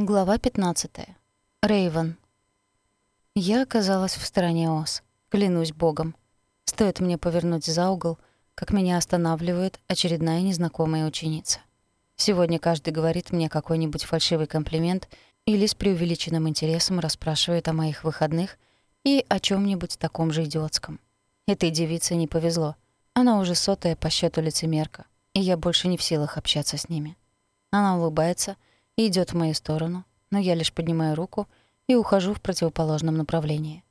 Глава 15. Рейвен. Я оказалась в стороне Ос. Клянусь богом. Стоит мне повернуть за угол, как меня останавливает очередная незнакомая ученица. Сегодня каждый говорит мне какой-нибудь фальшивый комплимент или с преувеличенным интересом расспрашивает о моих выходных и о чем нибудь таком же идиотском. Этой девице не повезло. Она уже сотая по счету лицемерка, и я больше не в силах общаться с ними. Она улыбается — и идёт в мою сторону, но я лишь поднимаю руку и ухожу в противоположном направлении.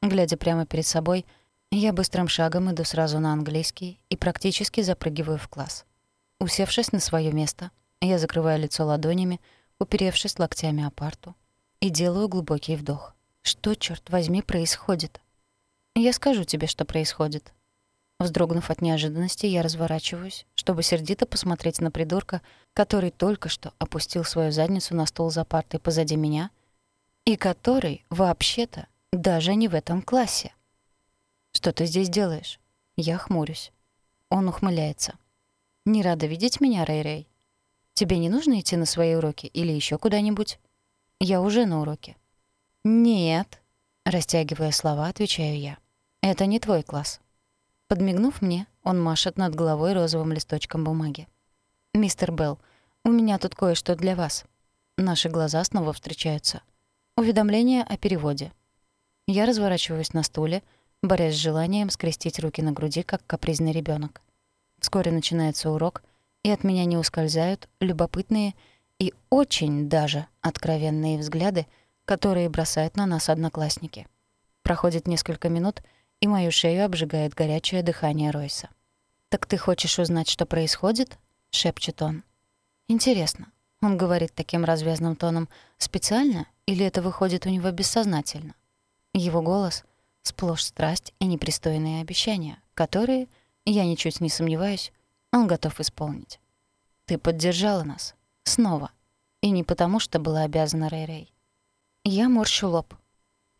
Глядя прямо перед собой, я быстрым шагом иду сразу на английский и практически запрыгиваю в класс. Усевшись на своё место, я закрываю лицо ладонями, уперевшись локтями о парту, и делаю глубокий вдох. Что, чёрт возьми, происходит? Я скажу тебе, что происходит, Вздрогнув от неожиданности, я разворачиваюсь, чтобы сердито посмотреть на придурка, который только что опустил свою задницу на стол за партой позади меня и который, вообще-то, даже не в этом классе. «Что ты здесь делаешь?» Я хмурюсь. Он ухмыляется. «Не рада видеть меня, Рэй-Рэй? Тебе не нужно идти на свои уроки или еще куда-нибудь?» «Я уже на уроке». «Нет», — растягивая слова, отвечаю я. «Это не твой класс. Подмигнув мне, он машет над головой розовым листочком бумаги. «Мистер Белл, у меня тут кое-что для вас». Наши глаза снова встречаются. Уведомление о переводе. Я разворачиваюсь на стуле, борясь с желанием скрестить руки на груди, как капризный ребенок. Вскоре начинается урок, и от меня не ускользают любопытные и очень даже откровенные взгляды, которые бросают на нас одноклассники. Проходит несколько минут — и мою шею обжигает горячее дыхание Ройса. «Так ты хочешь узнать, что происходит?» — шепчет он. «Интересно, он говорит таким развязным тоном специально или это выходит у него бессознательно?» Его голос — сплошь страсть и непристойные обещания, которые, я ничуть не сомневаюсь, он готов исполнить. «Ты поддержала нас. Снова. И не потому, что была обязана Рэй-Рэй. Я морщу лоб.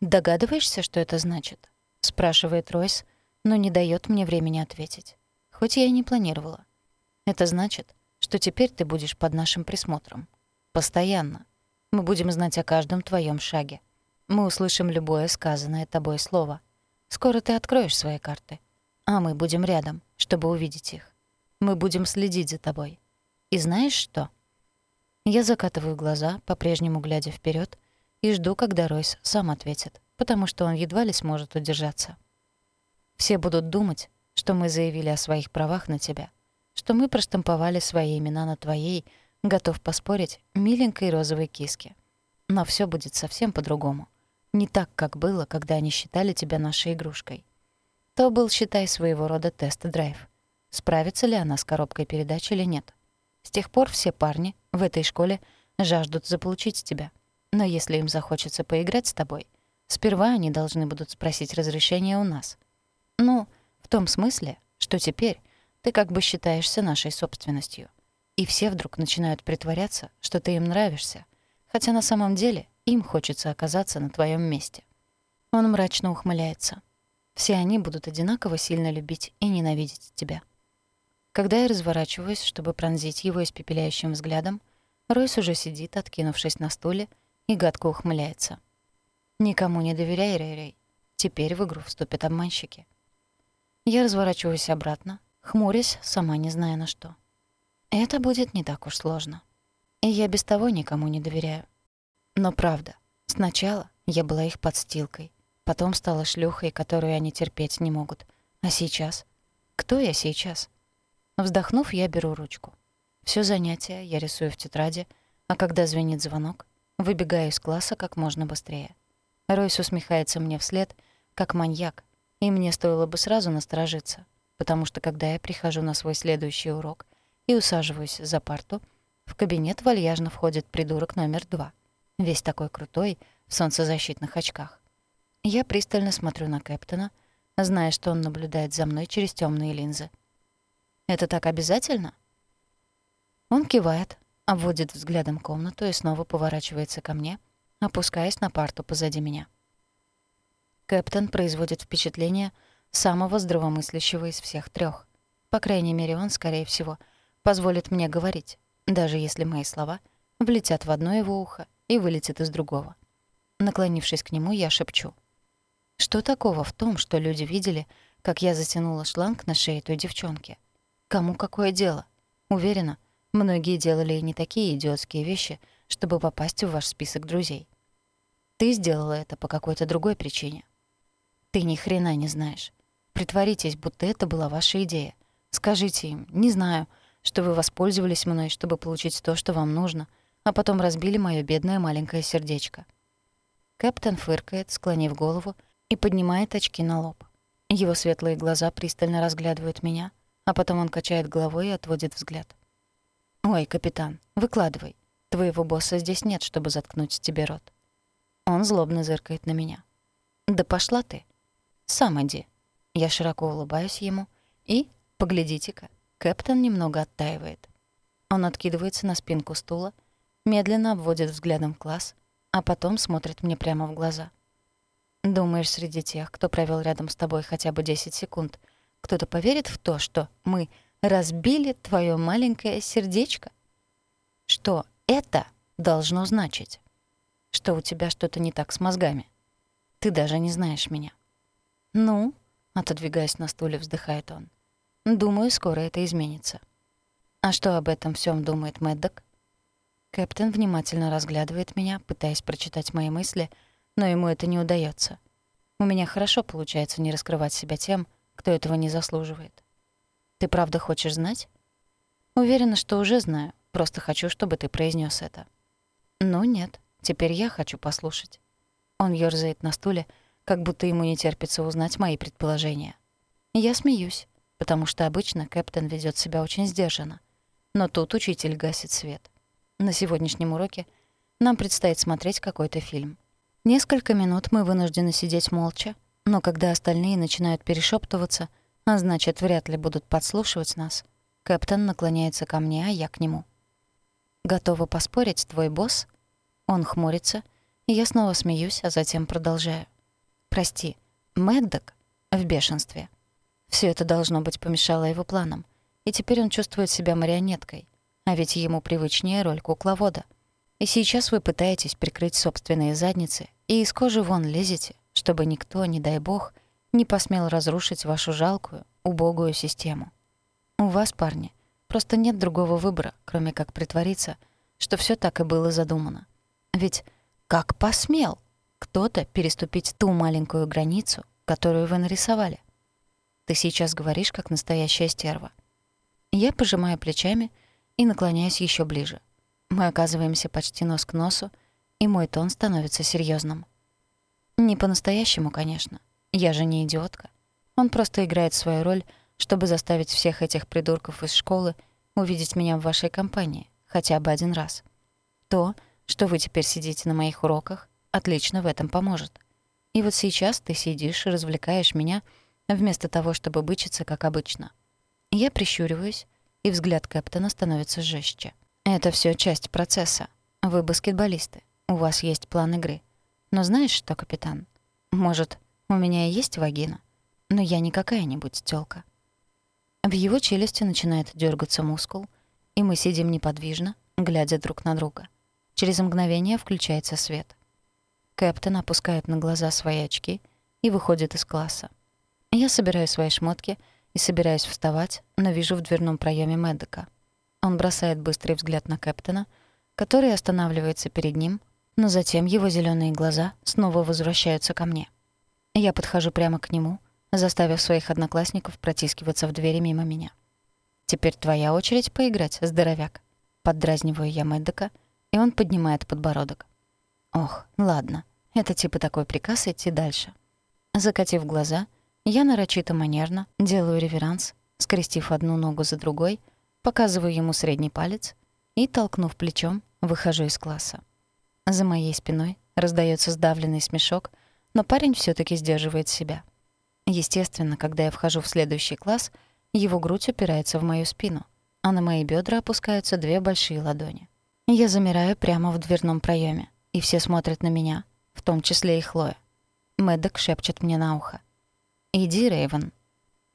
Догадываешься, что это значит? — спрашивает Ройс, но не дает мне времени ответить. Хоть я и не планировала. Это значит, что теперь ты будешь под нашим присмотром. Постоянно. Мы будем знать о каждом твоем шаге. Мы услышим любое сказанное тобой слово. Скоро ты откроешь свои карты. А мы будем рядом, чтобы увидеть их. Мы будем следить за тобой. И знаешь что? Я закатываю глаза, по-прежнему глядя вперед, и жду, когда Ройс сам ответит потому что он едва ли сможет удержаться. Все будут думать, что мы заявили о своих правах на тебя, что мы проштамповали свои имена на твоей, готов поспорить, миленькой розовой киске. Но все будет совсем по-другому. Не так, как было, когда они считали тебя нашей игрушкой. То был, считай, своего рода тест-драйв. Справится ли она с коробкой передач или нет. С тех пор все парни в этой школе жаждут заполучить тебя. Но если им захочется поиграть с тобой — Сперва они должны будут спросить разрешение у нас. Ну, в том смысле, что теперь ты как бы считаешься нашей собственностью. И все вдруг начинают притворяться, что ты им нравишься, хотя на самом деле им хочется оказаться на твоем месте. Он мрачно ухмыляется. Все они будут одинаково сильно любить и ненавидеть тебя. Когда я разворачиваюсь, чтобы пронзить его испепеляющим взглядом, Ройс уже сидит, откинувшись на стуле, и гадко ухмыляется — Никому не доверяй, Рэй-Рэй. Теперь в игру вступят обманщики. Я разворачиваюсь обратно, хмурясь, сама не зная на что. Это будет не так уж сложно. И я без того никому не доверяю. Но правда, сначала я была их подстилкой, потом стала шлюхой, которую они терпеть не могут. А сейчас? Кто я сейчас? Вздохнув, я беру ручку. Всё занятие я рисую в тетради, а когда звенит звонок, выбегаю из класса как можно быстрее. Ройс усмехается мне вслед, как маньяк, и мне стоило бы сразу насторожиться, потому что когда я прихожу на свой следующий урок и усаживаюсь за парту, в кабинет вальяжно входит придурок номер два, весь такой крутой, в солнцезащитных очках. Я пристально смотрю на Кэптона, зная, что он наблюдает за мной через темные линзы. «Это так обязательно?» Он кивает, обводит взглядом комнату и снова поворачивается ко мне — опускаясь на парту позади меня. Кэптон производит впечатление самого здравомыслящего из всех трех. По крайней мере, он, скорее всего, позволит мне говорить, даже если мои слова влетят в одно его ухо и вылетит из другого. Наклонившись к нему, я шепчу. «Что такого в том, что люди видели, как я затянула шланг на шее той девчонки? Кому какое дело? Уверена, многие делали и не такие идиотские вещи, чтобы попасть в ваш список друзей. Ты сделала это по какой-то другой причине. Ты ни хрена не знаешь. Притворитесь, будто это была ваша идея. Скажите им, не знаю, что вы воспользовались мной, чтобы получить то, что вам нужно, а потом разбили моё бедное маленькое сердечко. Кэптен фыркает, склонив голову, и поднимает очки на лоб. Его светлые глаза пристально разглядывают меня, а потом он качает головой и отводит взгляд. «Ой, капитан, выкладывай. Твоего босса здесь нет, чтобы заткнуть тебе рот». Он злобно зыркает на меня. «Да пошла ты. Сам иди». Я широко улыбаюсь ему, и, поглядите-ка, Кэптон немного оттаивает. Он откидывается на спинку стула, медленно обводит взглядом класс, а потом смотрит мне прямо в глаза — Думаешь, среди тех, кто провел рядом с тобой хотя бы 10 секунд, кто-то поверит в то, что мы разбили твое маленькое сердечко? Что это должно значить? Что у тебя что-то не так с мозгами? Ты даже не знаешь меня. Ну, отодвигаясь на стуле, вздыхает он. Думаю, скоро это изменится. А что об этом всем думает Мэддок? Кэптен внимательно разглядывает меня, пытаясь прочитать мои мысли — но ему это не удается. У меня хорошо получается не раскрывать себя тем, кто этого не заслуживает. Ты правда хочешь знать? Уверена, что уже знаю, просто хочу, чтобы ты произнес это. Ну нет, теперь я хочу послушать. Он ёрзает на стуле, как будто ему не терпится узнать мои предположения. Я смеюсь, потому что обычно Кэптен ведет себя очень сдержанно. Но тут учитель гасит свет. На сегодняшнем уроке нам предстоит смотреть какой-то фильм. Несколько минут мы вынуждены сидеть молча, но когда остальные начинают перешептываться, а значит, вряд ли будут подслушивать нас, Кэптон наклоняется ко мне, а я к нему. «Готова поспорить, твой босс?» Он хмурится, и я снова смеюсь, а затем продолжаю. «Прости, Мэддок в бешенстве. Все это должно быть помешало его планам, и теперь он чувствует себя марионеткой, а ведь ему привычнее роль кукловода. И сейчас вы пытаетесь прикрыть собственные задницы и из кожи вон лезете, чтобы никто, не дай бог, не посмел разрушить вашу жалкую, убогую систему. У вас, парни, просто нет другого выбора, кроме как притвориться, что все так и было задумано. Ведь как посмел кто-то переступить ту маленькую границу, которую вы нарисовали? Ты сейчас говоришь, как настоящая стерва. Я пожимаю плечами и наклоняюсь еще ближе — мы оказываемся почти нос к носу, и мой тон становится серьезным. Не по-настоящему, конечно. Я же не идиотка. Он просто играет свою роль, чтобы заставить всех этих придурков из школы увидеть меня в вашей компании хотя бы один раз. То, что вы теперь сидите на моих уроках, отлично в этом поможет. И вот сейчас ты сидишь и развлекаешь меня, вместо того, чтобы бычиться, как обычно. Я прищуриваюсь, и взгляд Кэптона становится жестче. Это все часть процесса. Вы баскетболисты. У вас есть план игры. Но знаешь что, капитан? Может, у меня и есть вагина, но я не какая-нибудь тёлка. В его челюсти начинает дергаться мускул, и мы сидим неподвижно, глядя друг на друга. Через мгновение включается свет. Кэптен опускает на глаза свои очки и выходит из класса. Я собираю свои шмотки и собираюсь вставать, но вижу в дверном проеме Мэддека — он бросает быстрый взгляд на Кэптона, который останавливается перед ним, но затем его зеленые глаза снова возвращаются ко мне. Я подхожу прямо к нему, заставив своих одноклассников протискиваться в двери мимо меня. «Теперь твоя очередь поиграть, здоровяк». Поддразниваю я Мэддека, и он поднимает подбородок. «Ох, ладно, это типа такой приказ идти дальше». Закатив глаза, я нарочито манерно делаю реверанс, скрестив одну ногу за другой — Показываю ему средний палец и, толкнув плечом, выхожу из класса. За моей спиной раздается сдавленный смешок, но парень все таки сдерживает себя. Естественно, когда я вхожу в следующий класс, его грудь упирается в мою спину, а на мои бедра опускаются две большие ладони. Я замираю прямо в дверном проеме, и все смотрят на меня, в том числе и Хлоя. Мэддок шепчет мне на ухо. «Иди, Рэйвен».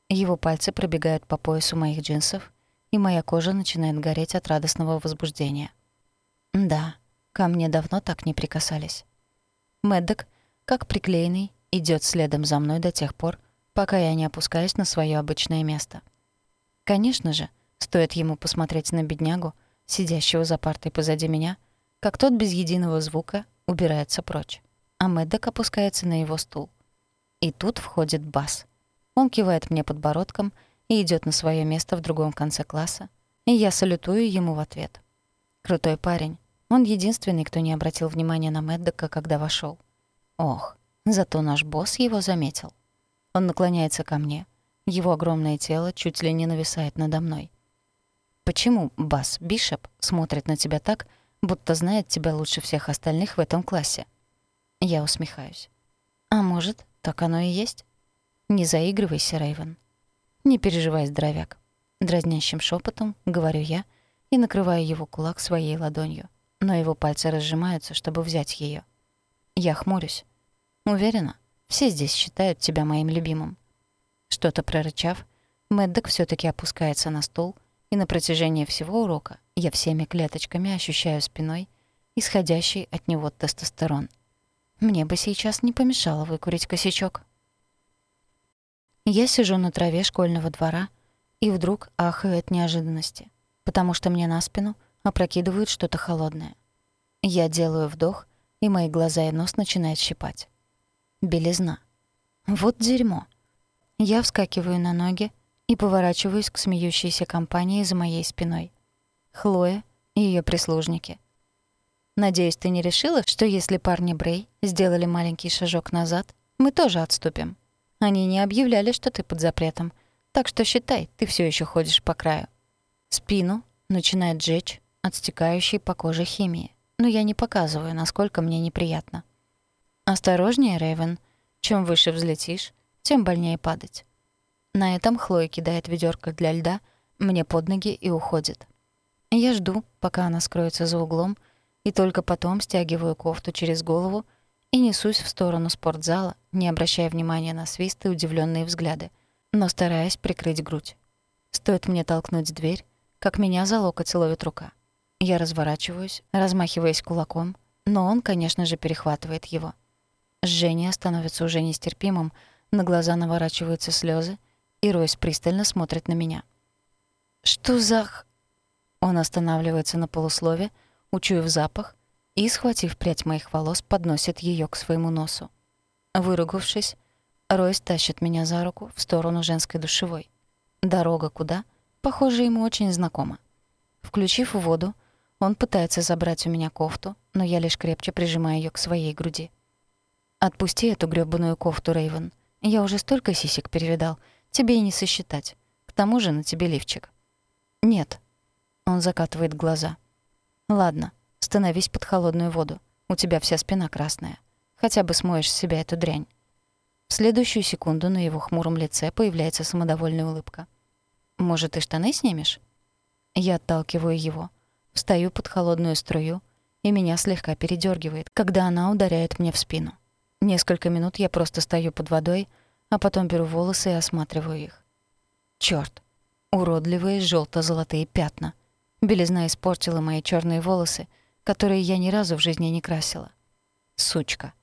Его пальцы пробегают по поясу моих джинсов, и моя кожа начинает гореть от радостного возбуждения. Да, Ко мне давно так не прикасались. Мэддок, как приклеенный, идет следом за мной до тех пор, пока я не опускаюсь на свое обычное место. Конечно же, стоит ему посмотреть на беднягу, сидящего за партой позади меня, как тот без единого звука убирается прочь, а Мэддок опускается на его стул. И тут входит Бас. Он кивает мне подбородком и идет на свое место в другом конце класса, и я салютую ему в ответ. Крутой парень, он единственный, кто не обратил внимания на Мэддока, когда вошел. Ох, зато наш босс его заметил. Он наклоняется ко мне. Его огромное тело чуть ли не нависает надо мной. Почему Бас Бишоп смотрит на тебя так, будто знает тебя лучше всех остальных в этом классе? Я усмехаюсь. А может, так оно и есть? Не заигрывайся, Рейвен. Не переживай, здоровяк. Дразнящим шепотом говорю я и накрываю его кулак своей ладонью но его пальцы разжимаются, чтобы взять ее. Я хмурюсь. Уверена, все здесь считают тебя моим любимым. Что-то прорычав, Мэддок все таки опускается на стул, и на протяжении всего урока я всеми клеточками ощущаю спиной исходящий от него тестостерон. Мне бы сейчас не помешало выкурить косячок. Я сижу на траве школьного двора и вдруг ахаю от неожиданности, потому что мне на спину — опрокидывают что-то холодное. Я делаю вдох, и мои глаза и нос начинают щипать. Белизна. Вот дерьмо. Я вскакиваю на ноги и поворачиваюсь к смеющейся компании за моей спиной. Хлоя и ее прислужники. Надеюсь, ты не решила, что если парни Брей сделали маленький шажок назад, мы тоже отступим. Они не объявляли, что ты под запретом, так что считай, ты все еще ходишь по краю. Спину начинает жечь, от стекающей по коже химии, но я не показываю, насколько мне неприятно. «Осторожнее, Рэйвен. Чем выше взлетишь, тем больнее падать». На этом Хлоя кидает ведёрко для льда мне под ноги и уходит. Я жду, пока она скроется за углом, и только потом стягиваю кофту через голову и несусь в сторону спортзала, не обращая внимания на свист и удивленные взгляды, но стараясь прикрыть грудь. Стоит мне толкнуть дверь, как меня за локоть ловит рука. Я разворачиваюсь, размахиваясь кулаком, но он, конечно же, перехватывает его. Жжение становится уже нестерпимым, на глаза наворачиваются слезы, и Ройс пристально смотрит на меня. «Что за...» Он останавливается на полуслове, учуяв запах, и, схватив прядь моих волос, подносит ее к своему носу. Выругавшись, Ройс тащит меня за руку в сторону женской душевой. Дорога куда, похоже, ему очень знакома. Включив воду, он пытается забрать у меня кофту, но я лишь крепче прижимаю её к своей груди. «Отпусти эту грёбаную кофту, Рейвен. Я уже столько сисек перевидал. Тебе и не сосчитать. К тому же на тебе лифчик». «Нет». Он закатывает глаза. «Ладно, становись под холодную воду. У тебя вся спина красная. Хотя бы смоешь с себя эту дрянь». В следующую секунду на его хмуром лице появляется самодовольная улыбка. «Может, ты штаны снимешь?» Я отталкиваю его встаю под холодную струю, и меня слегка передергивает, когда она ударяет мне в спину. Несколько минут я просто стою под водой, а потом беру волосы и осматриваю их. Чёрт! Уродливые желто золотые пятна. Белизна испортила мои черные волосы, которые я ни разу в жизни не красила. Сучка.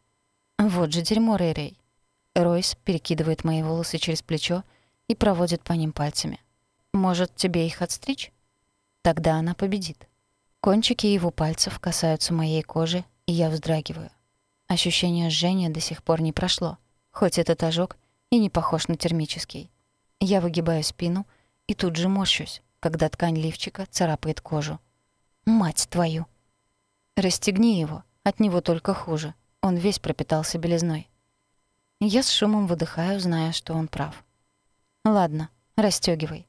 Вот же дерьмо, Рэй-Рэй. Ройс перекидывает мои волосы через плечо и проводит по ним пальцами. Может, тебе их отстричь? Тогда она победит. Кончики его пальцев касаются моей кожи, и я вздрагиваю. Ощущение жжения до сих пор не прошло, хоть этот ожог и не похож на термический. Я выгибаю спину и тут же морщусь, когда ткань лифчика царапает кожу. «Мать твою!» «Расстегни его, от него только хуже. Он весь пропитался белизной». Я с шумом выдыхаю, зная, что он прав. «Ладно, расстёгивай».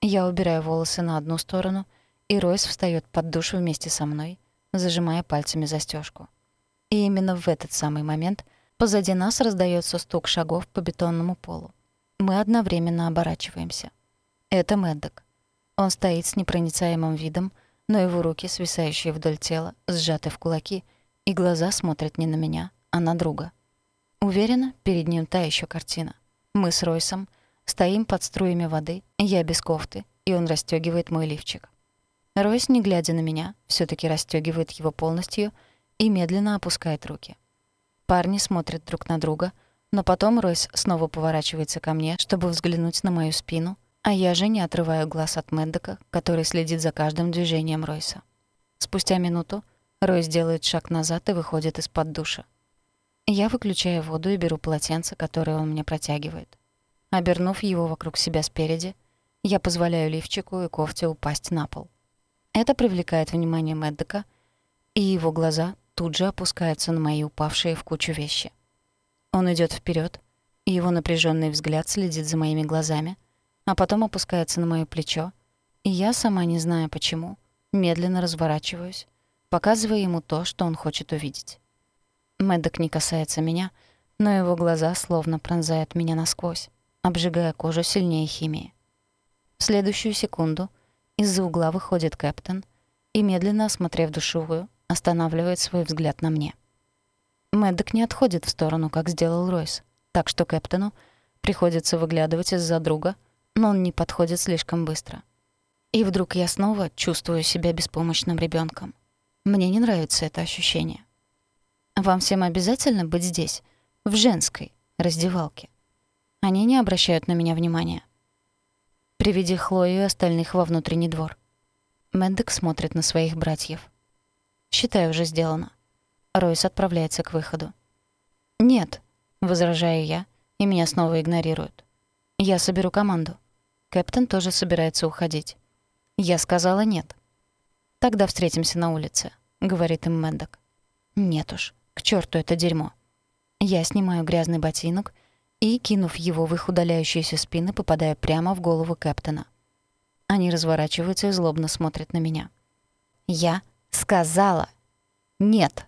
Я убираю волосы на одну сторону — и Ройс встаёт под душ вместе со мной, зажимая пальцами застёжку. И именно в этот самый момент позади нас раздаётся стук шагов по бетонному полу. Мы одновременно оборачиваемся. Это Мэддок. Он стоит с непроницаемым видом, но его руки, свисающие вдоль тела, сжаты в кулаки, и глаза смотрят не на меня, а на друга. Уверена, перед ним та ещё картина. Мы с Ройсом стоим под струями воды, я без кофты, и он расстёгивает мой лифчик. Ройс, не глядя на меня, все таки расстегивает его полностью и медленно опускает руки. Парни смотрят друг на друга, но потом Ройс снова поворачивается ко мне, чтобы взглянуть на мою спину, а я же не отрываю глаз от Мэддока, который следит за каждым движением Ройса. Спустя минуту Ройс делает шаг назад и выходит из-под душа. Я выключаю воду и беру полотенце, которое он мне протягивает. Обернув его вокруг себя спереди, я позволяю лифчику и кофте упасть на пол. Это привлекает внимание Мэддека, и его глаза тут же опускаются на мои упавшие в кучу вещи. Он идет вперед, и его напряженный взгляд следит за моими глазами, а потом опускается на моё плечо, и я, сама не зная почему, медленно разворачиваюсь, показывая ему то, что он хочет увидеть. Мэддок не касается меня, но его глаза словно пронзают меня насквозь, обжигая кожу сильнее химии. В следующую секунду из-за угла выходит Кэптон и, медленно осмотрев душевую, останавливает свой взгляд на мне. Мэддок не отходит в сторону, как сделал Ройс, так что Кэптону приходится выглядывать из-за друга, но он не подходит слишком быстро. И вдруг я снова чувствую себя беспомощным ребенком. Мне не нравится это ощущение. Вам всем обязательно быть здесь, в женской раздевалке. Они не обращают на меня внимания. Приведи Хлою и остальных во внутренний двор. Мэндек смотрит на своих братьев. Считаю, уже сделано. Ройс отправляется к выходу. «Нет», — возражаю я, и меня снова игнорируют. «Я соберу команду». Кэптен тоже собирается уходить. Я сказала «нет». «Тогда встретимся на улице», — говорит им Мэндок. «Нет уж, к черту это дерьмо». Я снимаю грязный ботинок и, кинув его в их удаляющиеся спины, попадаю прямо в голову Кэптона. Они разворачиваются и злобно смотрят на меня. «Я сказала нет!»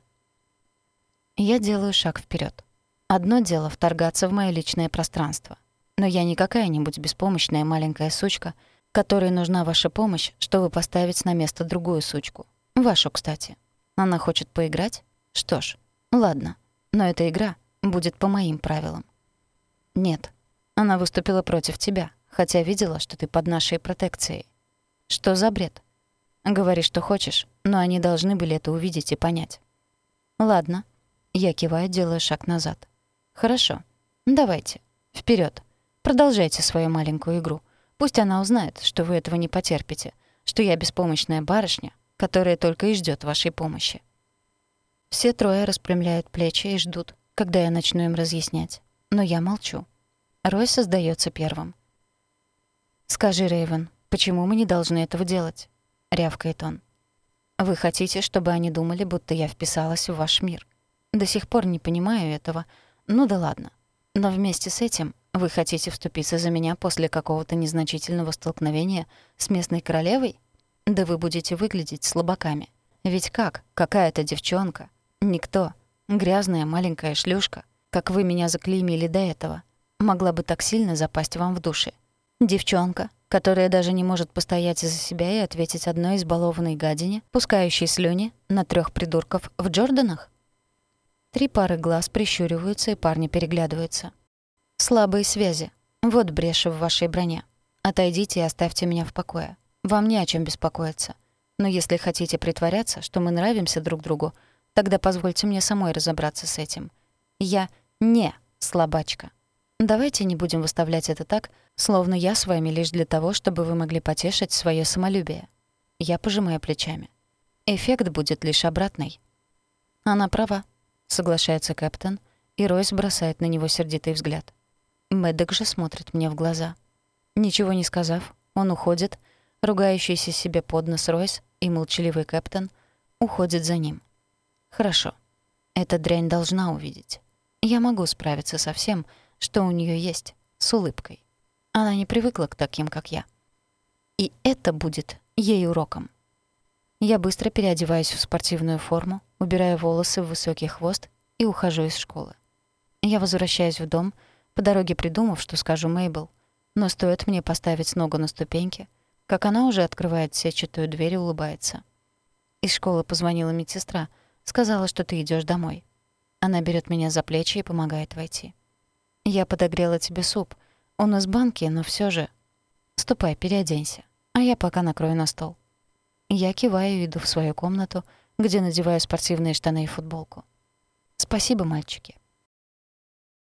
Я делаю шаг вперед. Одно дело вторгаться в моё личное пространство. Но я не какая-нибудь беспомощная маленькая сучка, которой нужна ваша помощь, чтобы поставить на место другую сучку. Вашу, кстати. Она хочет поиграть? Что ж, ладно. Но эта игра будет по моим правилам. Нет. Она выступила против тебя, хотя видела, что ты под нашей протекцией. Что за бред? Говори, что хочешь, но они должны были это увидеть и понять. Ладно. Я киваю, делая шаг назад. Хорошо. Давайте. вперед. Продолжайте свою маленькую игру. Пусть она узнает, что вы этого не потерпите, что я беспомощная барышня, которая только и ждет вашей помощи. Все трое распрямляют плечи и ждут, когда я начну им разъяснять. Но я молчу. Рой создается первым. «Скажи, Рейвен, почему мы не должны этого делать?» — рявкает он. «Вы хотите, чтобы они думали, будто я вписалась в ваш мир. До сих пор не понимаю этого. Ну да ладно. Но вместе с этим вы хотите вступиться за меня после какого-то незначительного столкновения с местной королевой? Да вы будете выглядеть слабаками. Ведь как? Какая-то девчонка. Никто. Грязная маленькая шлюшка, как вы меня заклеймили до этого, могла бы так сильно запасть вам в душе. Девчонка, которая даже не может постоять за себя и ответить одной избалованной гадине, пускающей слюни на трех придурков в Джорданах? Три пары глаз прищуриваются, и парни переглядываются. Слабые связи. Вот брешь в вашей броне. Отойдите и оставьте меня в покое. Вам не о чем беспокоиться. Но если хотите притворяться, что мы нравимся друг другу, тогда позвольте мне самой разобраться с этим. Я не слабачка. Давайте не будем выставлять это так, словно я с вами лишь для того, чтобы вы могли потешить свое самолюбие. Я пожимаю плечами. Эффект будет лишь обратный. Она права, соглашается Кэптон, и Ройс бросает на него сердитый взгляд. Мэддок же смотрит мне в глаза. Ничего не сказав, он уходит, ругающийся себе под нос Ройс и молчаливый Кэптон уходит за ним. Хорошо. Эта дрянь должна увидеть. Я могу справиться со всем, что у нее есть, с улыбкой. Она не привыкла к таким, как я. И это будет ей уроком. Я быстро переодеваюсь в спортивную форму, убираю волосы в высокий хвост и ухожу из школы. Я возвращаюсь в дом, по дороге придумав, что скажу Мейбл, но стоит мне поставить ногу на ступеньки, как она уже открывает сетчатую дверь и улыбается. Из школы позвонила медсестра, сказала, что ты идешь домой. Она берет меня за плечи и помогает войти. «Я подогрела тебе суп. Он из банки, но все же...» «Ступай, переоденься, а я пока накрою на стол». Я киваю и иду в свою комнату, где надеваю спортивные штаны и футболку. «Спасибо, мальчики».